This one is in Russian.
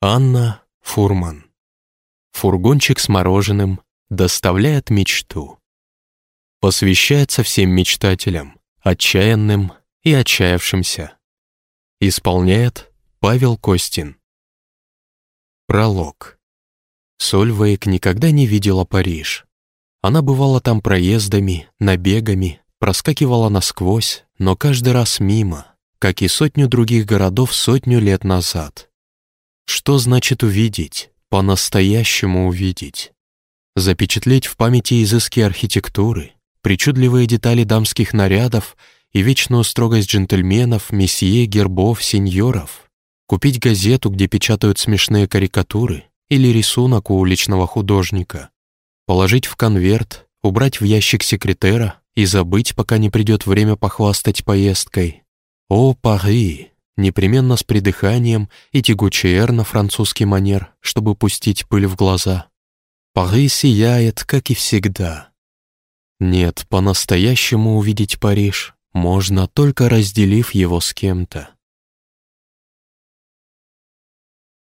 Анна Фурман. Фургончик с мороженым доставляет мечту. Посвящается всем мечтателям, отчаянным и отчаявшимся. Исполняет Павел Костин. Пролог. Сольвейк никогда не видела Париж. Она бывала там проездами, набегами, проскакивала насквозь, но каждый раз мимо, как и сотню других городов сотню лет назад. Что значит увидеть, по-настоящему увидеть? Запечатлеть в памяти изыски архитектуры, причудливые детали дамских нарядов и вечную строгость джентльменов, месье, гербов, сеньоров, купить газету, где печатают смешные карикатуры или рисунок у уличного художника, положить в конверт, убрать в ящик секретера и забыть, пока не придет время похвастать поездкой. О, Пари! Непременно с придыханием и тягучий эр на французский манер, чтобы пустить пыль в глаза. Пари сияет, как и всегда. Нет, по-настоящему увидеть Париж можно, только разделив его с кем-то.